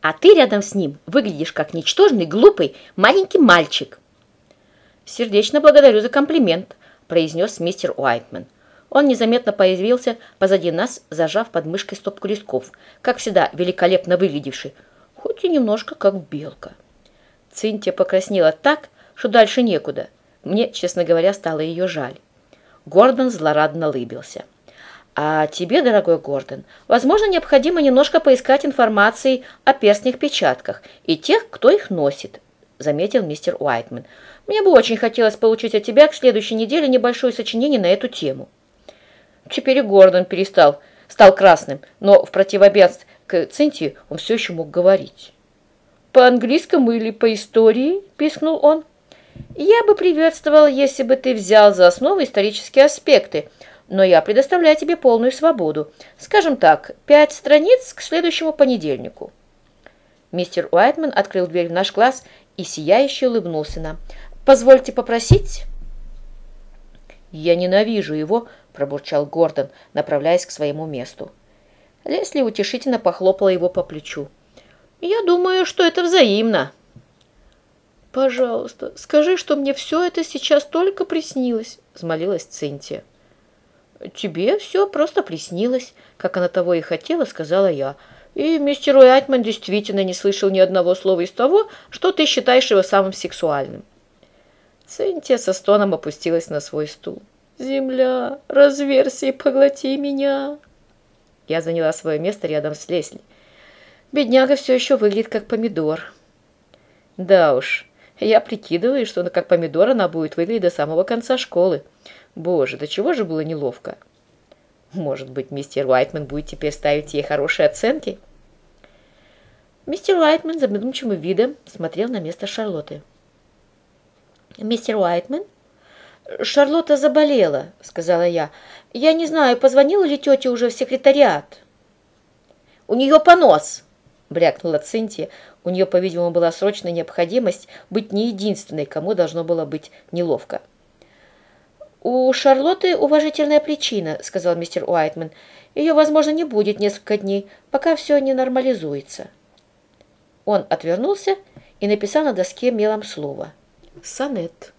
а ты рядом с ним выглядишь как ничтожный, глупый маленький мальчик». «Сердечно благодарю за комплимент», — произнес мистер Уайтман. Он незаметно появился позади нас, зажав под мышкой стопку листков, как всегда великолепно выглядевший, хоть и немножко как белка. Цинтия покраснела так, что дальше некуда. Мне, честно говоря, стало ее жаль. Гордон злорадно улыбился. А тебе, дорогой Гордон, возможно, необходимо немножко поискать информации о перстних печатках и тех, кто их носит, заметил мистер Уайтман. Мне бы очень хотелось получить от тебя к следующей неделе небольшое сочинение на эту тему. Теперь Гордон перестал, стал красным, но в противовес к Цинтии он все еще мог говорить. «По английскому или по истории?» – пискнул он. «Я бы приветствовал, если бы ты взял за основу исторические аспекты, но я предоставляю тебе полную свободу. Скажем так, пять страниц к следующему понедельнику». Мистер Уайтман открыл дверь в наш класс и сияюще улыбнулся нам. «Позвольте попросить?» «Я ненавижу его», — пробурчал Гордон, направляясь к своему месту. Лесли утешительно похлопала его по плечу. «Я думаю, что это взаимно». «Пожалуйста, скажи, что мне все это сейчас только приснилось», — взмолилась Цинтия. «Тебе все просто приснилось, как она того и хотела», — сказала я. «И мистер Уайтман действительно не слышал ни одного слова из того, что ты считаешь его самым сексуальным». Цинтия со стоном опустилась на свой стул. «Земля, разверься и поглоти меня!» Я заняла свое место рядом с Лесли. Бедняга все еще выглядит как помидор. Да уж, я прикидываю, что как помидор она будет выглядеть до самого конца школы. Боже, до чего же было неловко. Может быть, мистер Уайтман будет теперь ставить ей хорошие оценки? Мистер Уайтман задумчивым видом смотрел на место Шарлотты. «Мистер Уайтман?» «Шарлотта заболела», — сказала я. «Я не знаю, позвонила ли тетя уже в секретариат?» «У нее понос», — брякнула Цинтия. У нее, по-видимому, была срочная необходимость быть не единственной, кому должно было быть неловко. «У Шарлотты уважительная причина», — сказал мистер Уайтман. «Ее, возможно, не будет несколько дней, пока все не нормализуется». Он отвернулся и написал на доске мелом слово «Сонет».